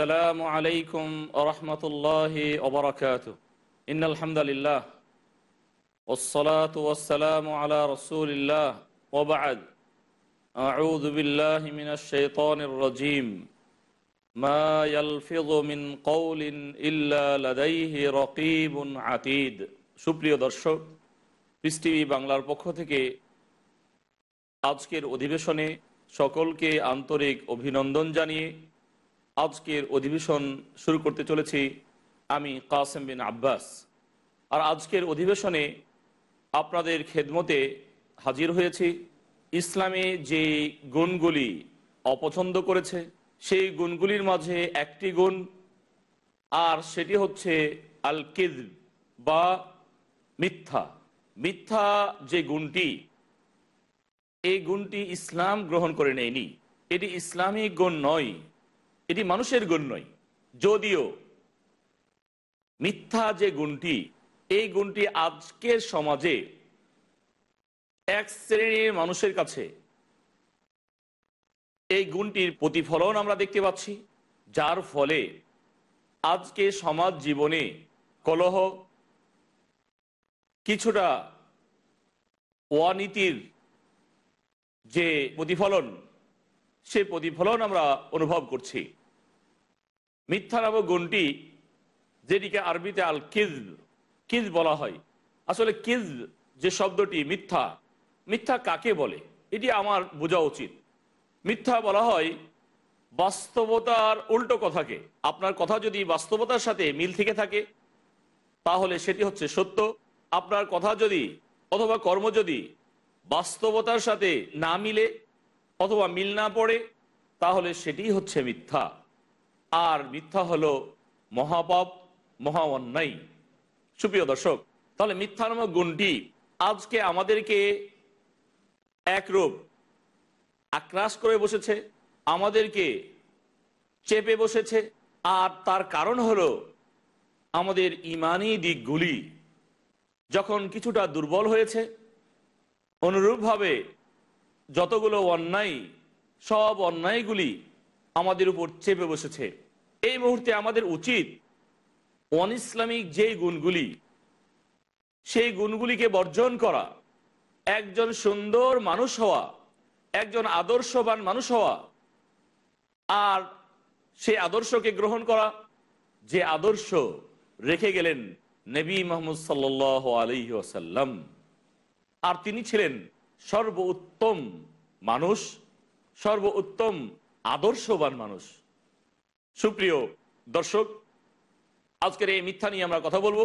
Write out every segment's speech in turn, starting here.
السلام عليكم ورحمة الله وبركاته إن الحمد لله والصلاة والسلام على رسول الله وبعد أعوذ بالله من الشيطان الرجيم ما يلفظ من قول إلا لديه رقيب عتيد সুপ্রিয় দর্শক piece TV বাংলার পক্ষ থেকে আজকের অধিবেশনে সকলকে আন্তরিক অভিনন্দন জানিয়ে আজকের অধিবেশন শুরু করতে চলেছি আমি কাসেম বিন আব্বাস। আর আজকের অধিবেশনে আপনাদের খেদমতে হাজির হয়েছি। ইসলামে যে গুণগুলি অপছন্দ করেছে, সেই গুণগুলির মাঝে একটি গুণ, আর সেটি হচ্ছে আল কিদ বা মিথ্যা। মিথ্যা যে গুণটি, এই গুণটি ইসলাম গ্রহণ করে নেয়নি। এটি ইসলামিক গুণ নয়। এটি মানুষের গুণ নয়। যদিও মিথ্যা যে গুণটি, এই গুণটি আজকের সমাজে এক শ্রেণির মানুষের কাছে এই গুণটির প্রতিফলন আমরা দেখতে পাচ্ছি, যার ফলে আজকে সমাজ জীবনে কলহ, কিছুটা অনীতির যে প্রতিফলন, সে প্রতিফলন আমরা অনুভব করছি। মিথ্যা নামক গুণটি যেটিকে আরবিতে আল কিজ কিজ বলা হয়। আসলে কিজ যে শব্দটি মিথ্যা মিথ্যা কাকে বলে? এটি আমার বোঝা উচিত। মিথ্যা বলা হয় বাস্তবতার উল্টো কথাকে। আপনার কথা যদি বাস্তবতার সাথে মিল থেকে থাকে, তাহলে সেটি হচ্ছে সত্য। আপনার কথা যদি অথবা কর্ম যদি বাস্তবতার সাথে না মিলে অথবা মিল না পড়ে, তাহলে সেটি হচ্ছে মিথ্যা। আর মিথ্যা হলো মহাপাপ মহা অন্যায় সুপ্রিয় দর্শক, তাহলে মিথ্যা নামক গুণটি আজকে আমাদেরকে একরূপ আক্রাস করে বসেছে, আমাদেরকে চেপে বসেছে, আর তার কারণ হলো আমাদের ইমানি দিকগুলি। যখন কিছুটা দুর্বল হয়েছে, অনুরূপভাবে যতগুলো অন্যায়, সব অন্যায়গুলি আমাদের উপর চেপে বসেছে। এই মুহূর্তে আমাদের উচিত অন ইসলামিক যে গুণগুলি, সেই গুণগুলিকে বর্জন করা। একজন সুন্দর মানুষ হওয়া, একজন আদর্শবান মানুষ হওয়া, আর সেই আদর্শকে গ্রহণ করা, যে আদর্শ রেখে গেলেন নবী মোহাম্মদ সাল্লাহ আলহি আসাল্লাম আর তিনি ছিলেন সর্ব উত্তম মানুষ সর্ব উত্তম আদর্শবান মানুষ। সুপ্রিয় দর্শক, আজকের এই মিথ্যা নিয়ে আমরা কথা বলব।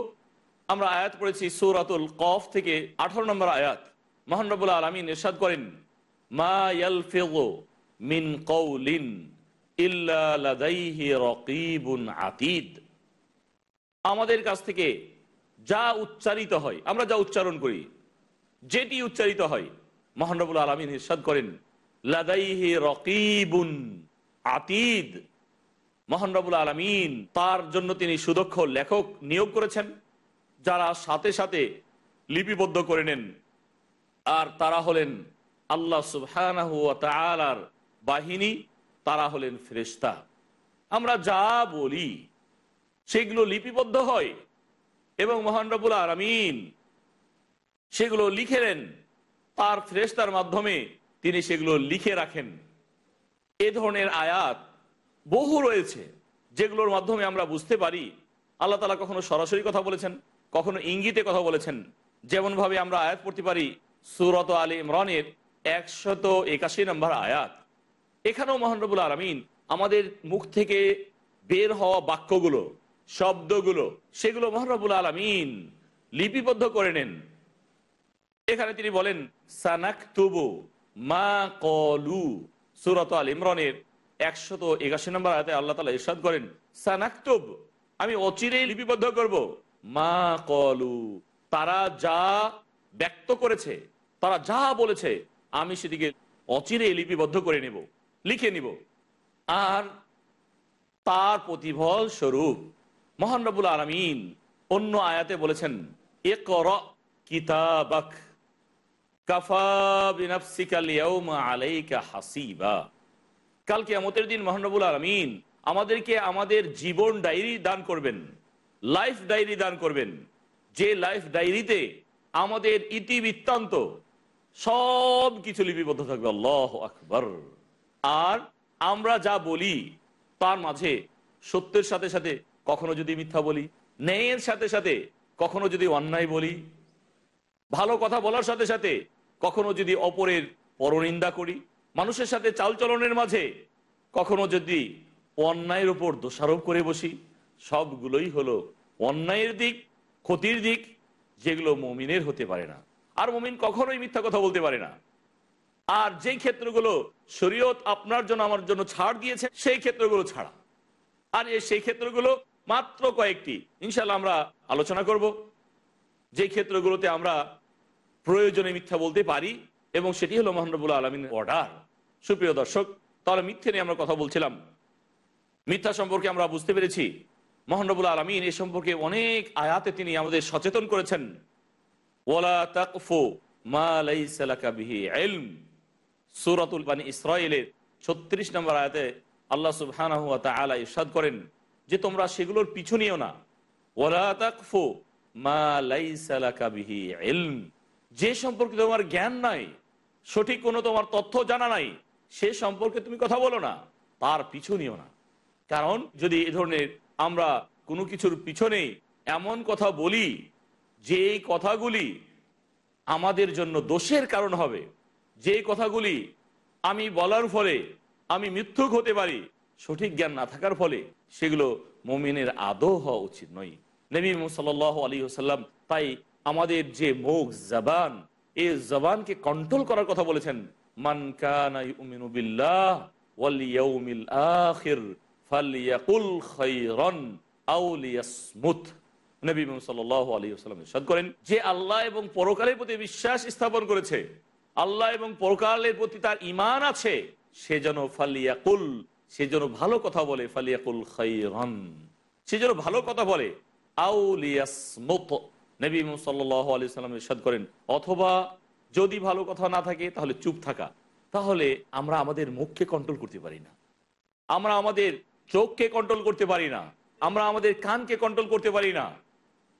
আমরা আয়াত পড়েছি সৌরাতুল কফ থেকে আঠারো নম্বর আয়াত। মহানবুল আলমিন এরশাদ করেন মিন রাকিবুন আমাদের কাছ থেকে যা উচ্চারিত হয়, আমরা যা উচ্চারণ করি, যেটি উচ্চারিত হয় মহানবুল আলমিন ইরশাদ করেন আতিদ। মহানবুল আলমিন তার জন্য তিনি সুদক্ষ লেখক নিয়োগ করেছেন, যারা সাথে সাথে লিপিবদ্ধ করে নেন। আর তারা হলেন আল্লাহ সুবহানার বাহিনী, তারা হলেন ফেরেস্তা আমরা যা বলি, সেগুলো লিপিবদ্ধ হয় এবং মহানরবুল আলমিন সেগুলো লিখে নেন, তার ফ্রেস্তার মাধ্যমে তিনি সেগুলো লিখে রাখেন। এ ধরনের আয়াত বহু রয়েছে, যেগুলোর মাধ্যমে আমরা বুঝতে পারি, আল্লাহ তালা কখনো সরাসরি কথা বলেছেন, কখনো ইঙ্গিতে কথা বলেছেন। যেমনভাবে আমরা আয়াত পড়তে পারি সুরত আলী ইমরানের একশত একাশি নম্বর আয়াত। এখানেও মহানরবুল আলমিন আমাদের মুখ থেকে বের হওয়া বাক্যগুলো, শব্দগুলো, সেগুলো মহারবুল আলমিন লিপিবদ্ধ করে নেন। এখানে তিনি বলেন, সানাকতুবু মা কলু, সুরত আল ইমরানের একশত একাশি নম্বর আয়তে আল্লাহ তালা ইরশাদ করেন, সানাকতুব, আমি অচিরেই লিপিবদ্ধ করব। মা কলু, তারা যা ব্যক্ত করেছে, তারা যা বলেছে, আমি সেদিকে অচিরেই লিপিবদ্ধ করে নেব, লিখে নিব। আর তার প্রতিফল স্বরূপ মহান রবুল আলমিন অন্য আয়াতে বলেছেন এ কর কিতাবাক। কাফা বিনাফসিকাল আলাইকা হাসিবা। কাল কিয়ামতের দিন মহানবুল আলমিন আমাদেরকে আমাদের জীবন ডায়েরি দান করবেন, লাইফ ডায়েরি দান করবেন। যে লাইফ ডায়েরিতে আমাদের ইতিবৃত্তান্ত সব কিছু লিপিবদ্ধ থাকবে, আল্লাহ আকবর। আর আমরা যা বলি, তার মাঝে সত্যের সাথে সাথে কখনো যদি মিথ্যা বলি, ন্যায়ের সাথে সাথে কখনো যদি অন্যায় বলি, ভালো কথা বলার সাথে সাথে কখনো যদি অপরের পরনিন্দা করি, মানুষের সাথে চালচলনের মাঝে কখনো যদি অন্যায়ের উপর দোষারোপ করে বসি, সবগুলোই হলো অন্যায়ের দিক, ক্ষতির দিক, যেগুলো মমিনের হতে পারে না। আর মমিন কখনোই মিথ্যা কথা বলতে পারে না। আর যেই ক্ষেত্রগুলো শরীয়ত আপনার জন্য, আমার জন্য ছাড় দিয়েছে, সেই ক্ষেত্রগুলো ছাড়া। আর সেই ক্ষেত্রগুলো মাত্র কয়েকটি। ইনশাল্লাহ আমরা আলোচনা করব। যে ক্ষেত্রগুলোতে আমরা প্রয়োজনে মিথ্যা বলতে পারি এবং সেটি হলো মহানবুল আলমিনের অর্ডার সুপ্রিয় দর্শক, তাহলে মিথ্যে নিয়ে আমরা কথা বলছিলাম। মিথ্যা সম্পর্কে আমরা বুঝতে পেরেছি। মহানবুল আলমিন এ সম্পর্কে অনেক আয়াতে তিনি আমাদের সচেতন করেছেন। ওলা তাকফু সূরাতুল বানি ইসরাইলের 36 নম্বর আয়াতে আল্লাহ ওয়া তাআলা করেন যে তোমরা সেগুলোর পিছু নিও না। ওলা তাকফু মা লাইসা লাকা বিহি ইলম। যে সম্পর্কে তোমার জ্ঞান নাই, সঠিক কোনো তোমার তথ্য জানা নাই, সে সম্পর্কে তুমি কথা বলো না, তার পিছু নিও না। কারণ যদি এ ধরনের আমরা কোনো কিছুর পিছনে এমন কথা বলি, যে এই কথাগুলি আমাদের জন্য দোষের কারণ হবে, যে কথাগুলি আমি বলার ফলে আমি মিথ্যুক হতে পারি, সঠিক জ্ঞান না থাকার ফলে সেগুলো মমিনের আদৌ হওয়া উচিত নয়। নবী সাল আলী সাল্লাম তাই আমাদের যে মুখ জবান, এই জবানকে কন্ট্রোল করার কথা বলেছেন। মান করেন যে আল্লাহ এবং পরকালের প্রতি বিশ্বাস স্থাপন করেছে। আল্লাহ এবং পরকালের প্রতি তার ঈমান আছে। সে যেন ফালিয়াকুল, সে যেন ভালো কথা বলে, ফালিয়াকুল খায়রান। সে যেন ভালো কথা বলে, আও লিয়াসমুত। নবী সাল্লাহ আলি সাল্লাম করেন, অথবা যদি ভালো কথা না থাকে, তাহলে চুপ থাকা। তাহলে আমরা আমাদের মুখকে কন্ট্রোল করতে পারি না। আমরা আমাদের চোখকে কন্ট্রোল করতে পারি না। আমরা আমাদের কানকে কন্ট্রোল করতে পারি না।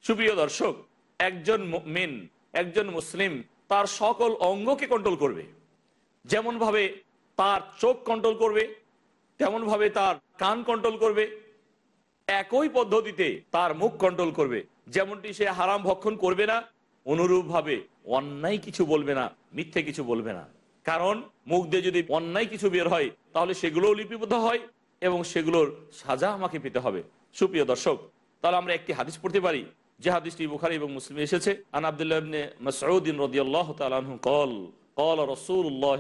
সুপ্রিয় দর্শক, একজন মেন একজন মুসলিম তার সকল অঙ্গকে কন্ট্রোল করবে। যেমনভাবে তার চোখ কন্ট্রোল করবে, তেমনভাবে তার কান কন্ট্রোল করবে। একই পদ্ধতিতে তার মুখ কন্ট্রোল করবে। যেমনটি সে হারাম ভক্ষণ করবে না, অনুরূপভাবে অন্যায় কিছু বলবে না, মিথ্যে কিছু বলবে না। কারণ মুখ দিয়ে যদি অন্যায় কিছু বের হয়, তাহলে সেগুলোও লিপিবদ্ধ হয় এবং সেগুলোর সাজা আমাকে পেতে হবে। সুপ্রিয় দর্শক, তাহলে আমরা একটি হাদিস পড়তে পারি। যে হাদিসটি বুখারি এবং মুসলিম এসেছে। আন আবদুল্লাহ কল কল রসুল্লাহ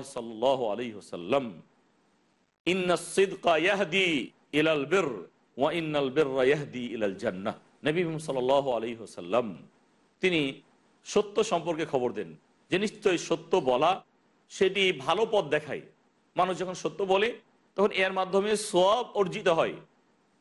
ইলাল বির, ওয়া ইন্নাল বিররা ইয়াহদি ইলাল জান্নাহ। নবী সাল্লাল্লাহু আলাইহি হোসাল্লাম তিনি সত্য সম্পর্কে খবর দেন। যে নিশ্চয়ই সত্য বলা, সেটি ভালো পথ দেখায়। মানুষ যখন সত্য বলে, তখন এর মাধ্যমে সব অর্জিত হয়।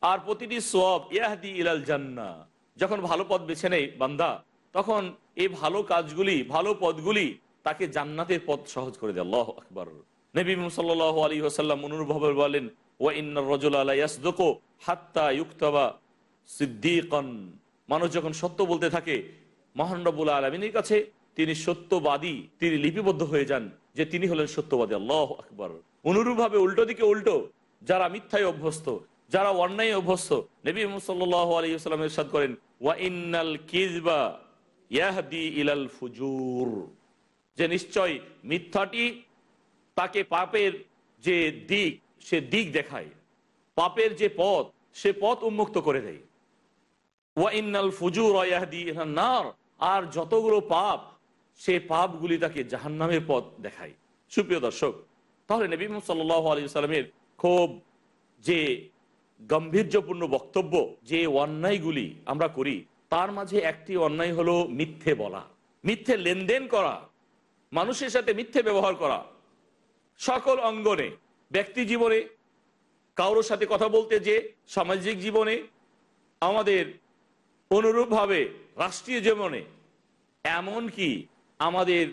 আর প্রতিটি সব ইয়াহদি ইলাল জান্না যখন ভালো পথ বেছে নেয় বান্দা, তখন এই ভালো কাজগুলি, ভালো পথগুলি তাকে জান্নাতের পথ সহজ করে দেয়। আল্লাহ আকবর। নবী সাল্লাহ আলী আসাল্লাম অনুরূপভাবে বলেন ও ইন্নার রজুল আল্লাহ ইয়াসদকো হাত্তা ইউক্তাবা সিদ্দিকন। মানুষ যখন সত্য বলতে থাকে, মহান রব্বুল আলমিনের কাছে তিনি সত্যবাদী, তিনি লিপিবদ্ধ হয়ে যান যে তিনি হলেন সত্যবাদী, আল্লাহ আকবর। অনুরূপভাবে উল্টো দিকে উল্টো, যারা মিথ্যায় অভ্যস্ত, যারা অন্যায় অভ্যস্ত, নবী সাল্লাহ আলী সাল্লাম ইরশাদ করেন যে নিশ্চয় মিথ্যাটি তাকে পাপের যে দিক, সে দিক দেখায়, পাপের যে পথ, সে পথ উন্মুক্ত করে দেয়। ওয়া ইন্নাল ফুজুর নার, আর যতগুলো পাপ সে পাপগুলি তাকে জাহান্নামের পথ দেখায়। সুপ্রিয় দর্শক, তাহলে নবী সাল্লাহ আলী সাল্লামের খুব যে গম্ভীর্যপূর্ণ বক্তব্য, যে অন্যায়গুলি আমরা করি, তার মাঝে একটি অন্যায় হলো মিথ্যে বলা। মিথ্যে লেনদেন করা, মানুষের সাথে মিথ্যে ব্যবহার করা। সকল অঙ্গনে, ব্যক্তি জীবনে, কারোর সাথে কথা বলতে যে, সামাজিক জীবনে, আমাদের অনুরূপভাবে রাষ্ট্রীয় জীবনে, এমনকি আমাদের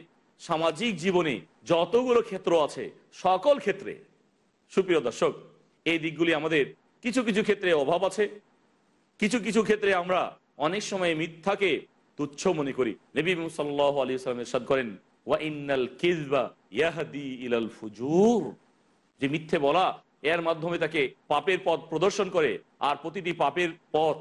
সামাজিক জীবনে যতগুলো ক্ষেত্র আছে, সকল ক্ষেত্রে, সুপ্রিয় দর্শক, এই দিকগুলি আমাদের কিছু কিছু ক্ষেত্রে অভাব আছে। কিছু কিছু ক্ষেত্রে আমরা অনেক সময় মিথ্যাকে তুচ্ছ মনে করি। নবী সাল্লাহ আলী সাল্লামের সাদ করেন, ওয়া যে মিথ্যে বলা, এর মাধ্যমে তাকে পাপের পথ প্রদর্শন করে, আর প্রতিটি পাপের পথ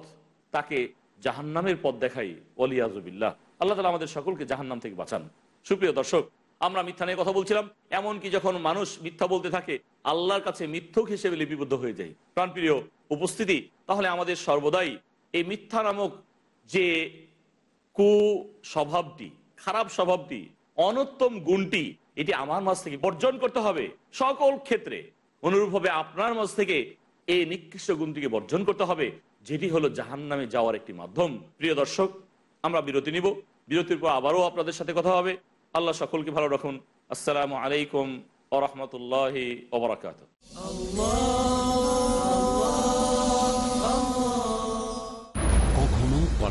তাকে জাহান্নামের পথ দেখাই অলিয়াজবিল্লাহ আল্লাহ তালা আমাদের সকলকে জাহান্নাম থেকে বাঁচান। সুপ্রিয় দর্শক, আমরা মিথ্যা নিয়ে কথা বলছিলাম, এমনকি যখন মানুষ মিথ্যা বলতে থাকে, আল্লাহর কাছে মিথ্যক হিসেবে লিপিবদ্ধ হয়ে যায়। প্রাণপ্রিয় উপস্থিতি, তাহলে আমাদের সর্বদাই এই মিথ্যা নামক যে কু স্বভাবটি খারাপ স্বভাবটি, অনত্তম গুণটি, এটি আমার মাঝ থেকে বর্জন করতে হবে সকল ক্ষেত্রে। অনুরূপভাবে আপনার মাঝ থেকে এই নিকৃষ্ট গুণটিকে বর্জন করতে হবে। যেটি হলো জাহান নামে যাওয়ার একটি মাধ্যম। প্রিয় দর্শক, আমরা বিরতি নিব। বিরতির পর আবারও আপনাদের সাথে কথা হবে। আল্লাহ সকলকে ভালো রাখুন। আসসালামু আলাইকুম ও রহমতুল্লাহ ওবরাকাত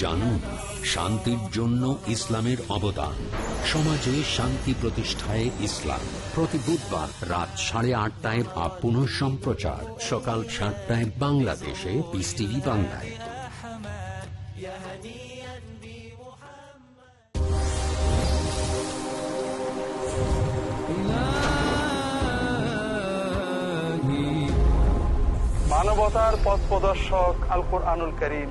জানুন শান্তির জন্য ইসলামের অবদান। সমাজে শান্তি প্রতিষ্ঠায় ইসলাম। প্রতি বুধবার রাত সাড়ে আটটায় বা পুনঃ সম্প্রচার। সকাল সাতটায় বাংলাদেশে পিস টিভি বাংলায়। মানবতার পথ প্রদর্শক আল কোরআনুল করিম।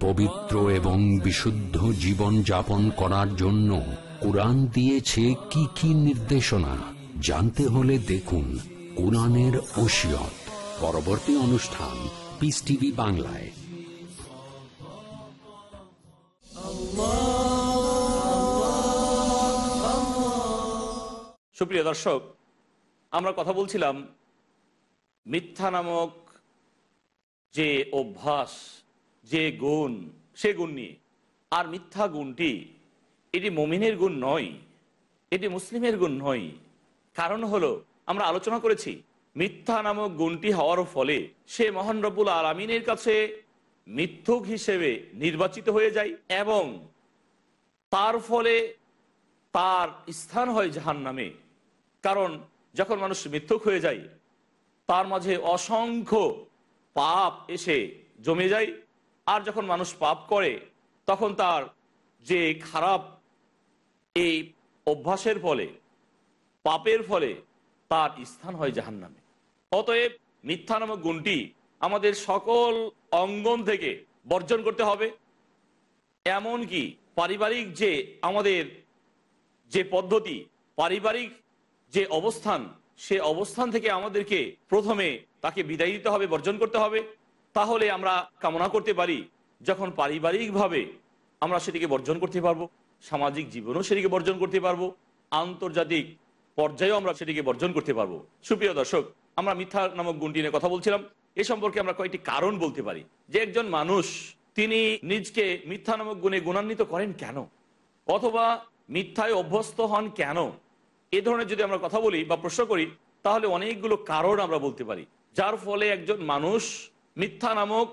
পবিত্র এবং বিশুদ্ধ জীবন যাপন করার জন্য কোরআন দিয়েছে কি কি নির্দেশনা? জানতে হলে দেখুন কোরআনের ওসিয়ত। পরবর্তী অনুষ্ঠান পিস টিভি বাংলায়। সুপ্রিয় দর্শক আমরা কথা বলছিলাম মিথ্যা নামক যে অভ্যাস, যে গুণ, সে গুণ নিয়ে। আর মিথ্যা গুণটি এটি মমিনের গুণ নয়, এটি মুসলিমের গুণ নয়। কারণ হলো, আমরা আলোচনা করেছি, মিথ্যা নামক গুণটি হওয়ার ফলে সে মহান রব্বুল আলমিনের কাছে মিথ্যুক হিসেবে নির্বাচিত হয়ে যায় এবং তার ফলে তার স্থান হয় জাহান নামে কারণ যখন মানুষ মিথ্যুক হয়ে যায়, তার মাঝে অসংখ্য পাপ এসে জমে যায়, আর যখন মানুষ পাপ করে, তখন তার যে খারাপ এই অভ্যাসের ফলে, পাপের ফলে তার স্থান হয় জাহান নামে অতএব মিথ্যা নামক গুণটি আমাদের সকল অঙ্গন থেকে বর্জন করতে হবে। এমনকি পারিবারিক যে আমাদের যে পদ্ধতি, পারিবারিক যে অবস্থান সে অবস্থান থেকে আমাদেরকে প্রথমে তাকে বিদায় দিতে হবে, বর্জন করতে হবে। তাহলে আমরা কামনা করতে পারি, যখন পারিবারিকভাবে আমরা সেটিকে বর্জন করতে পারব, সামাজিক জীবনও সেটিকে বর্জন করতে পারব, আন্তর্জাতিক পর্যায়েও আমরা সেটিকে বর্জন করতে পারব। সুপ্রিয় দর্শক, আমরা মিথ্যা নামক গুণটি নিয়ে কথা বলছিলাম। এ সম্পর্কে আমরা কয়েকটি কারণ বলতে পারি। যে একজন মানুষ, তিনি নিজকে মিথ্যা নামক গুণে গুণান্বিত করেন কেন? অথবা মিথ্যায় অভ্যস্ত হন কেন? এ ধরনের যদি আমরা কথা বলি বা প্রশ্ন করি, তাহলে অনেকগুলো কারণ আমরা বলতে পারি। যার ফলে একজন মানুষ মিথ্যা নামক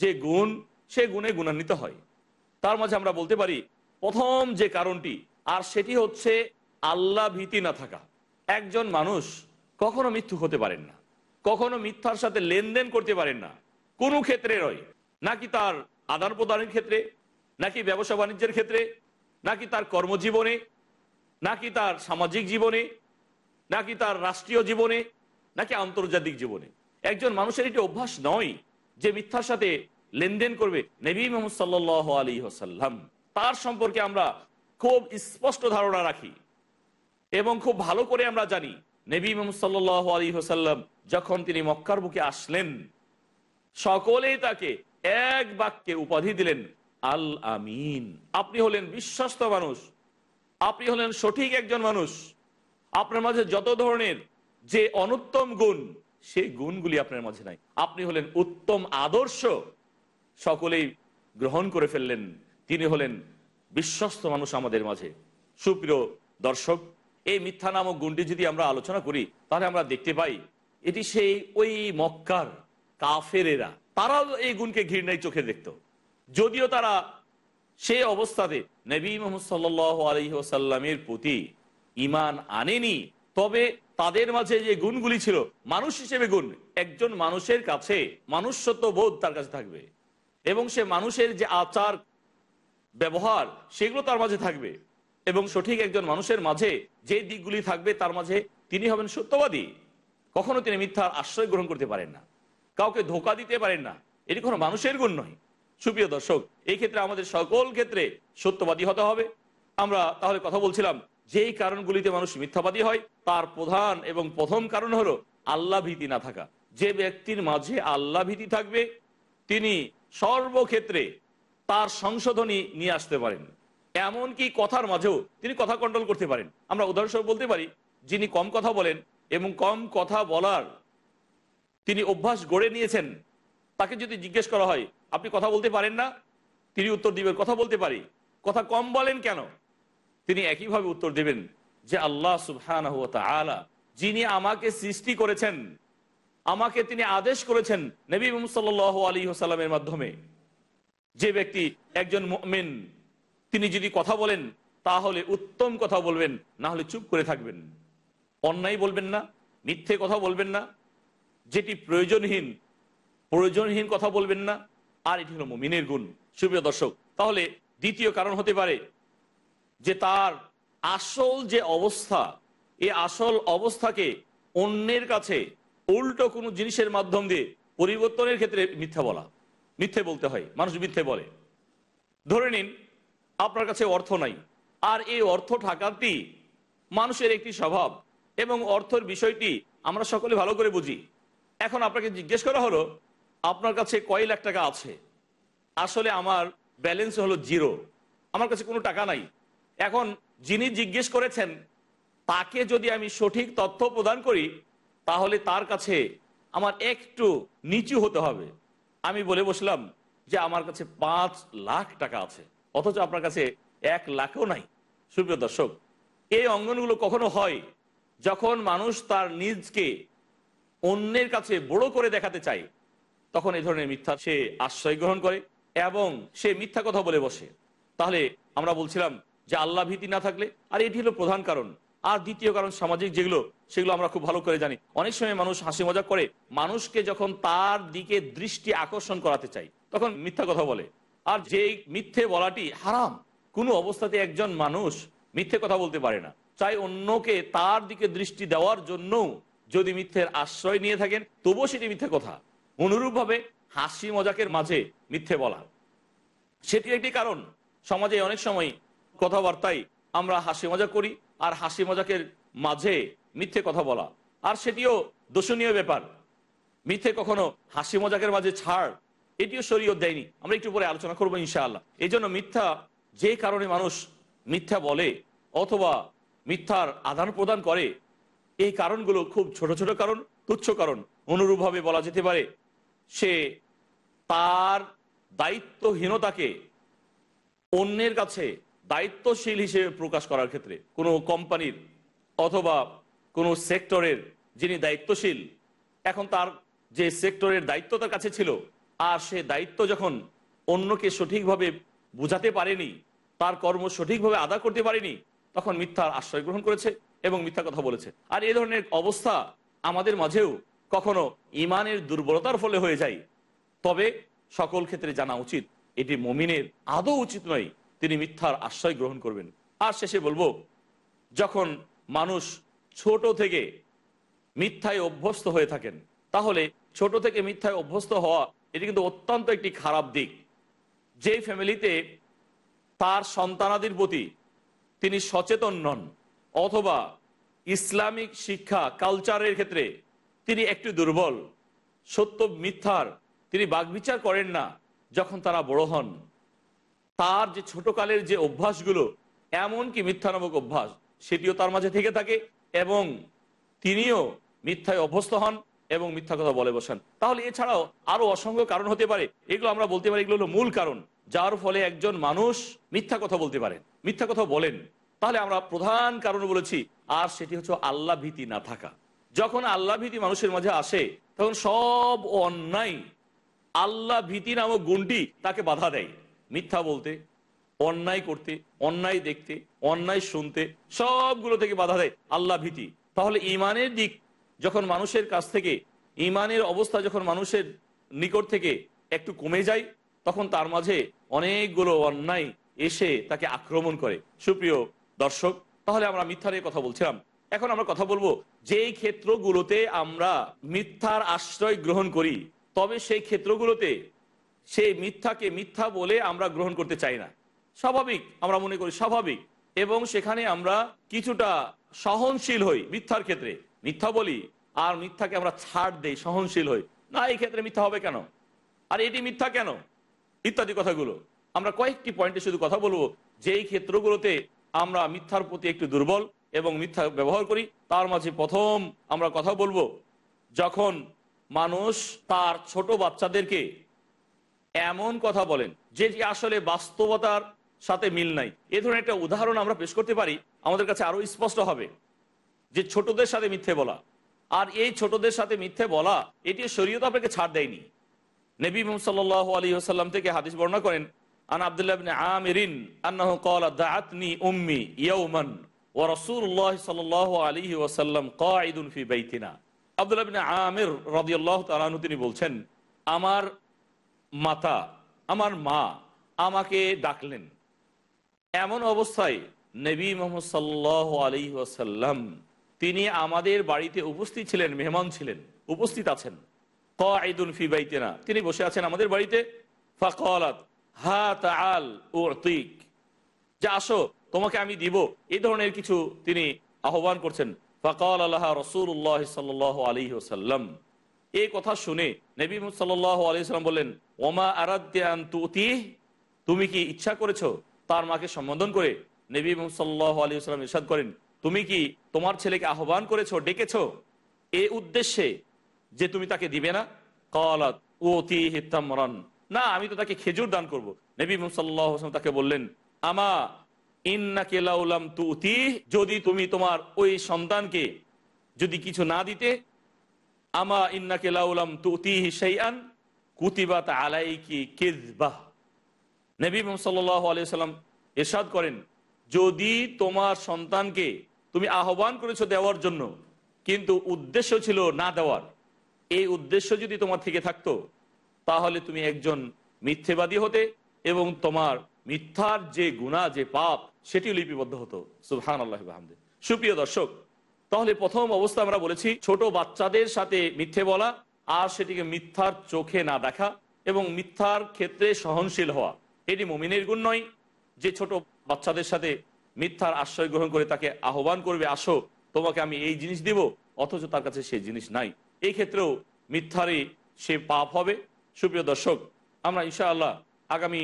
যে গুণ, সে গুণে গুণান্বিত হয়। তার মাঝে আমরা বলতে পারি, প্রথম যে কারণটি, আর সেটি হচ্ছে আল্লাহ ভীতি না থাকা। একজন মানুষ কখনো মৃত্যু হতে পারেন না, কখনো মিথ্যার সাথে লেনদেন করতে পারেন না, কোনো ক্ষেত্রে রয় নাকি তার আদান প্রদানের ক্ষেত্রে, নাকি ব্যবসা বাণিজ্যের ক্ষেত্রে, নাকি তার কর্মজীবনে নাকি তার সামাজিক জীবনে, নাকি তার রাষ্ট্রীয় জীবনে, নাকি আন্তর্জাতিক জীবনে? একজন মানুষের এটি অভ্যাস নয় যে মিথ্যার সাথে লেনদেন করবে নবী মোহাম্মদ সাল্লাহ আলী হোসাল্লাম তার সম্পর্কে আমরা খুব স্পষ্ট ধারণা রাখি এবং খুব ভালো করে আমরা জানি নবী মোহাম্মদ সাল্লাহ আলী হোসাল্লাম যখন তিনি মক্কার বুকে আসলেন, সকলেই তাকে এক বাক্যে উপাধি দিলেন, আল আমিন। আপনি হলেন বিশ্বস্ত মানুষ আপনি হলেন সঠিক একজন মানুষ। আপনার মাঝে যত ধরনের যে অনুত্তম গুণ, সেই গুণগুলি আপনার মাঝে নাই। আপনি হলেন উত্তম আদর্শ। সকলেই গ্রহণ করে ফেললেন। তিনি হলেন বিশ্বস্ত মানুষ আমাদের মাঝে। সুপ্রিয় দর্শক, এই মিথ্যা নামক গুণটি যদি আমরা আলোচনা করি, তাহলে আমরা দেখতে পাই, এটি সেই ওই মক্কার কাফেরেরা তারা এই গুণকে ঘৃণাই চোখে দেখত। যদিও তারা সেই অবস্থাতে নবী মোহাম্মদ সাল্লাহ আলহিহাসাল্লামের প্রতি ইমান আনেনি। তবে তাদের মাঝে যে গুণগুলি ছিল, মানুষ হিসেবে গুণ, একজন মানুষের কাছে মানুষত্ব বোধ তার কাছে থাকবে এবং সে মানুষের যে আচার, ব্যবহার, সেগুলো তার মাঝে থাকবে এবং সঠিক একজন মানুষের মাঝে যে দিকগুলি থাকবে তার মাঝে তিনি হবেন সত্যবাদী। কখনো তিনি মিথ্যার আশ্রয় গ্রহণ করতে পারেন না, কাউকে ধোকা দিতে পারেন না। এটি কোনো মানুষের গুণ নয়। সুপ্রিয় দর্শক, এই ক্ষেত্রে আমাদের সকল ক্ষেত্রে সত্যবাদী হতে হবে। আমরা তাহলে কথা বলছিলাম, যেই কারণগুলিতে মানুষ মিথ্যাবাদী হয়, তার প্রধান এবং প্রথম কারণ হলো আল্লাহ ভীতি না থাকা। যে ব্যক্তির মাঝে আল্লাহ ভীতি থাকবে, তিনি সর্বক্ষেত্রে তার সংশোধনী নিয়ে আসতে পারেন। এমনকি কথার মাঝেও তিনি কথা কন্ট্রোল করতে পারেন। আমরা উদাহরণস্বরূপ বলতে পারি, যিনি কম কথা বলেন এবং কম কথা বলার তিনি অভ্যাস গড়ে নিয়েছেন, তাকে যদি জিজ্ঞেস করা হয় আপনি কথা বলতে পারেন না, তিনি উত্তর দিবেন। কথা বলতে পারি। কথা কম বলেন কেন? তিনি একইভাবে উত্তর দেবেন যে আল্লাহ সুবহান যিনি আমাকে সৃষ্টি করেছেন, আমাকে তিনি আদেশ করেছেন নবী সাল আলী হোসালামের মাধ্যমে। যে ব্যক্তি একজন মেন তিনি যদি কথা বলেন, তাহলে উত্তম কথা বলবেন, না হলে চুপ করে থাকবেন। অন্যায় বলবেন না, মিথ্যে কথা বলবেন না। যেটি প্রয়োজনহীন প্রয়োজনহীন কথা বলবেন না। আর এটি হলো মুমিনের গুণ। সুপ্রিয় দর্শক, তাহলে দ্বিতীয় কারণ হতে পারে যে তার আসল যে অবস্থা এই আসল অবস্থাকে অন্যের কাছে উল্টো কোনো জিনিসের মাধ্যম দিয়ে পরিবর্তনের ক্ষেত্রে মিথ্যা বলা, মিথ্যে বলতে হয়, মানুষ মিথ্যে বলে। ধরে নিন, আপনার কাছে অর্থ নাই, আর এই অর্থ ঠাকাটি মানুষের একটি স্বভাব এবং অর্থের বিষয়টি আমরা সকলে ভালো করে বুঝি। এখন আপনাকে জিজ্ঞেস করা হলো আপনার কাছে কয় লাখ টাকা আছে? আসলে আমার ব্যালেন্স হলো জিরো আমার কাছে কোনো টাকা নাই। এখন যিনি জিজ্ঞেস করেছেন, তাকে যদি আমি সঠিক তথ্য প্রদান করি, তাহলে তার কাছে আমার একটু নিচু হতে হবে। আমি বলে বসলাম যে আমার কাছে পাঁচ লাখ টাকা আছে, অথচ আপনার কাছে এক লাখও নাই। সুপ্রিয় দর্শক, এই অঙ্গনগুলো কখনো হয় যখন মানুষ তার নিজকে অন্যের কাছে বড় করে দেখাতে চায় তখন এই ধরনের মিথ্যা সে আশ্রয় গ্রহণ করে এবং সে মিথ্যা কথা বলে বসে। তাহলে আমরা বলছিলাম যে আল্লাহ ভীতি না থাকলে, আর এটি হলো প্রধান কারণ। আর দ্বিতীয় কারণ সামাজিক, যেগুলো সেগুলো আমরা খুব ভালো করে জানি। অনেক সময় মানুষ হাসি মজা করে, মানুষকে যখন তার দিকে দৃষ্টি আকর্ষণ করাতে চাই তখন মিথ্যা কথা বলে। আর যে মিথ্যে বলাটি হারাম, কোনো অবস্থাতে একজন মানুষ মিথ্যে কথা বলতে পারে না। চাই অন্যকে তার দিকে দৃষ্টি দেওয়ার জন্য যদি মিথ্যের আশ্রয় নিয়ে থাকেন, তবুও সেটি মিথ্যে কথা। অনুরূপভাবে হাসি মজাকের মাঝে মিথ্যে বলা সেটি একটি কারণ। সমাজে অনেক সময় কথাবার্তায় আমরা হাসি মজা করি আর হাসি মজাকের মাঝে মিথ্যে কথা বলা। আর সেটিও দোষণীয় ব্যাপার। মিথ্যে কখনো হাসি মজাকের মাঝে ছাড়, এটিও শরীয়ত দেয়নি। আমরা একটু পরে আলোচনা করব ইনশাআল্লাহ। এই জন্য মিথ্যা যে কারণে মানুষ মিথ্যা বলে অথবা মিথ্যার আদান প্রদান করে, এই কারণগুলো খুব ছোট ছোট কারণ, তুচ্ছ কারণ। অনুরূপভাবে বলা যেতে পারে সে তার দায়িত্বহীনতাকে অন্যের কাছে দায়িত্বশীল হিসেবে প্রকাশ করার ক্ষেত্রে কোনো কোম্পানির অথবা কোনো সেক্টরের যিনি দায়িত্বশীল, এখন তার যে সেক্টরের দায়িত্ব তার কাছে ছিল আর সে দায়িত্ব যখন অন্যকে সঠিকভাবে বুঝাতে পারেনি, তার কর্ম সঠিকভাবে আদা করতে পারেনি, তখন মিথ্যার আশ্রয় গ্রহণ করেছে এবং মিথ্যা কথা বলেছে। আর এ ধরনের অবস্থা আমাদের মাঝেও কখনো ইমানের দুর্বলতার ফলে হয়ে যায়। তবে সকল ক্ষেত্রে জানা উচিত, এটি মমিনের আদৌ উচিত নয়, তিনি মিথ্যার আশ্রয় গ্রহণ করবেন। আর শেষে বলব, যখন মানুষ ছোট থেকে মিথ্যায় অভ্যস্ত হয়ে থাকেন, তাহলে ছোট থেকে মিথ্যায় অভ্যস্ত হওয়া, এটি কিন্তু অত্যন্ত একটি খারাপ দিক। যে ফ্যামিলিতে তার সন্তানাদির প্রতি তিনি সচেতন নন, অথবা ইসলামিক শিক্ষা, কালচারের ক্ষেত্রে তিনি একটু দুর্বল, সত্য মিথ্যার, তিনি বাগবিচার করেন না যখন তারা বড় হন। তার যে ছোটকালের যে অভ্যাসগুলো, এমনকি মিথ্যা নামক অভ্যাস, সেটিও তার মাঝে থেকে থাকে এবং তিনিও মিথ্যায় অভ্যস্ত হন এবং মিথ্যা কথা বলে বসেন। তাহলে এছাড়াও আরও অসংখ্য কারণ হতে পারে। এগুলো আমরা বলতে পারি, এগুলো হলো মূল কারণ, যার ফলে একজন মানুষ মিথ্যা কথা বলতে পারেন মিথ্যা কথা বলেন। তাহলে আমরা প্রধান কারণ বলেছি, আর সেটি হচ্ছে আল্লাহ ভীতি না থাকা। যখন আল্লাহ ভীতি মানুষের মাঝে আসে, তখন সব অন্যায় আল্লাহ ভীতি নামক গুণটি তাকে বাধা দেয়। মিথ্যা বলতে, অন্যায় করতে, অন্যায় দেখতে, অন্যায় শুনতে, সবগুলো থেকে বাধা দেয় আল্লাহ ভীতি। তাহলে ইমানের দিক, যখন মানুষের কাছ থেকে, ইমানের অবস্থা যখন মানুষের নিকট থেকে একটু কমে যায়, তখন তার মাঝে অনেকগুলো অন্যায় এসে তাকে আক্রমণ করে। সুপ্রিয় দর্শক, তাহলে আমরা মিথ্যার কথা বলছিলাম। এখন আমরা কথা বলব যেই ক্ষেত্রগুলোতে আমরা মিথ্যার আশ্রয় গ্রহণ করি, তবে সেই ক্ষেত্রগুলোতে সেই মিথ্যাকে মিথ্যা বলে আমরা গ্রহণ করতে চাই না। স্বাভাবিক, আমরা মনে করি স্বাভাবিক, এবং সেখানে আমরা কিছুটা সহনশীল হই মিথ্যার ক্ষেত্রে। মিথ্যা বলি আর মিথ্যাকে আমরা ছাড় দেই, সহনশীল হই। না, এই ক্ষেত্রে মিথ্যা হবে কেন? আর এটি মিথ্যা কেন? ইত্যাদি কথাগুলো। আমরা কয়েকটি পয়েন্টে শুধু কথা বলব। যেই ক্ষেত্রগুলোতে আমরা মিথ্যার প্রতি একটু দুর্বল এবং মিথ্যা ব্যবহার করি, তার মাঝে প্রথম আমরা কথা বলব যখন মানুষ তার ছোট বাচ্চাদেরকে এমন কথা বলেন যে আসলে বাস্তবতার সাথে মিল নাই। এ ধরনের একটা উদাহরণ আমরা পেশ করতে পারি, আমাদের কাছে আরও স্পষ্ট হবে যে ছোটদের সাথে মিথ্যে বলা। আর এই ছোটদের সাথে মিথ্যে বলা, এটি শরীয়ত আপনাকে ছাড় দেয়নি। নবী মোহাম্মদ আলী আসাল্লাম থেকে হাদিস বর্ণনা করেন, আন আব্দুল্লাহ আমিরিন আন্নাহু ক্বালা দাআতনি উম্মি ইয়াওমান ওয়া রাসূলুল্লাহ সাল্লাল্লাহু আলাইহি ওয়াসাল্লাম কাঈদুন ফি বাইতিনা আব্দুল্লাহ ইবনে আমির রাদিয়াল্লাহু তাআলা আনহু তিনি বলছেন, আমার মাতা, আমার মা আমাকে ডাকলেন। এমন অবস্থায় নবী মোহাম্মদ সাল্লাহ আলী ওয়াসাল্লাম তিনি আমাদের বাড়িতে উপস্থিত ছিলেন, মেহমান ছিলেন, উপস্থিত আছেন। কাঈদুন ফি বাইতিনা তিনি বসে আছেন আমাদের বাড়িতে। ফাকালাত হা তাআল, উতিক। যে আসো। তোমাকে আমি দিব। এই ধরনের কিছু তিনি আহ্বান করছেন। ফকাল আল্লাহ রসুল্লাহ সাল আলী ওসাল্লাম এই কথা শুনে নবী সাল্লাহ আলী সাল্লাম বললেন, ওমা আরাদ্যান তুতি তুমি কি ইচ্ছা করেছ তার মাকে সম্বোধন করে? নবী সাল্লাহ আলী সাল্লাম ইরশাদ করেন, তুমি কি তোমার ছেলেকে আহ্বান করেছ, ডেকেছো? এ উদ্দেশ্যে যে তুমি তাকে দিবে না, কলাত ওতি হিতামরান না, আমি তো তাকে খেজুর দান করব। নবী সাল্লাহ তাকে বললেন, আমা ইন্নাকে লাউলাম তুতি, যদি তুমি তোমার ওই সন্তানকে যদি কিছু না দিতে, আমা ইন্নাকে লাউলাম তুতি সেইআন কুতিবাত আলাইকি কিজবাহ নবী সাল্লাহ এরশাদ করেন, যদি তোমার সন্তানকে তুমি আহ্বান করেছ দেওয়ার জন্য, কিন্তু উদ্দেশ্য ছিল না দেওয়ার, এই উদ্দেশ্য যদি তোমার থেকে থাকতো, তাহলে তুমি একজন মিথ্যেবাদী হতে এবং তোমার মিথ্যার যে গুণা যে পাপ সেটি লিপিবদ্ধ হতো। সুহান আল্লাহ আহমদে সুপ্রিয় দর্শক, তাহলে প্রথম অবস্থা আমরা বলেছি, ছোট বাচ্চাদের সাথে মিথ্যে বলা আর সেটিকে মিথ্যার চোখে না দেখা এবং মিথ্যার ক্ষেত্রে সহনশীল হওয়া। এটি মমিনের গুণ নয়। যে ছোট বাচ্চাদের সাথে মিথ্যার আশ্রয় গ্রহণ করে তাকে আহ্বান করবে, আসো, তোমাকে আমি এই জিনিস দিব, অথচ তার কাছে সেই জিনিস নাই। এই ক্ষেত্রেও মিথ্যারই সে পাপ হবে। সুপ্রিয় দর্শক, আমরা ইনশাআল্লাহ আগামী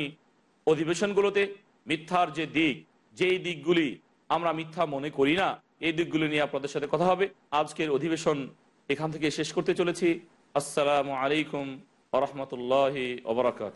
অধিবেশনগুলোতে মিথ্যার যে দিক যেই দিকগুলি আমরা মিথ্যা মনে করি না, এই দিকগুলি নিয়ে আপনাদের সাথে কথা হবে। আজকের অধিবেশন এখান থেকে শেষ করতে চলেছি। আসসালামু আলাইকুম আরহামতুল্লাহ ওবরাকাত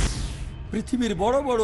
পৃথিবীর বড় বড়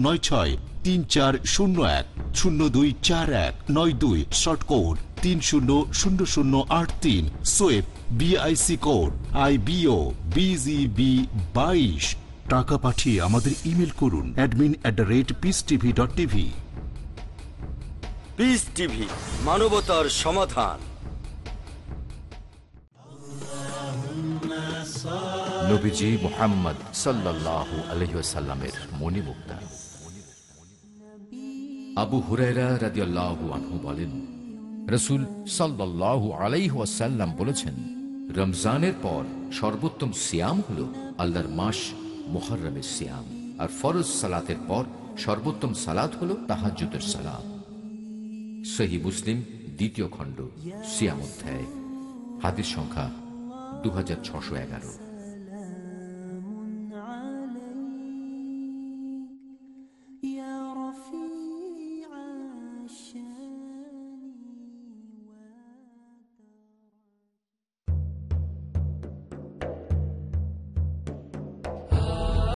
নয় ছয় তিন চার শূন্য এক শূন্য দুই চার এক নয় দুই শর্ট কোড তিন শূন্য শূন্য শূন্য আট তিন সোয়েব BIC code I B O B G B বাইশ। টাকা পাঠিয়ে আমাদের ইমেল করুন admin at the rate Peace TV dot TV. Peace TV মানবতার সমাধান। নবীজি মোহাম্মদ সাল্লাল্লাহু আলহিসাল্লামের মণিমুক্তা। আবু হুরায়রা রাদিয়াল্লাহু বলেন, রসুল সাল্লাহ আলাইহি ওয়াসাল্লাম বলেছেন, রমজানের পর সর্বোত্তম সিয়াম হল আল্লাহর মাস মোহররমের সিয়াম, আর ফরজ সালাতের পর সর্বোত্তম সালাত হল তাহাজ্জুদের সালাত সহি মুসলিম, দ্বিতীয় খণ্ড, সিয়াম অধ্যায়, হাদিস সংখ্যা দু হাজার ছশো এগারো।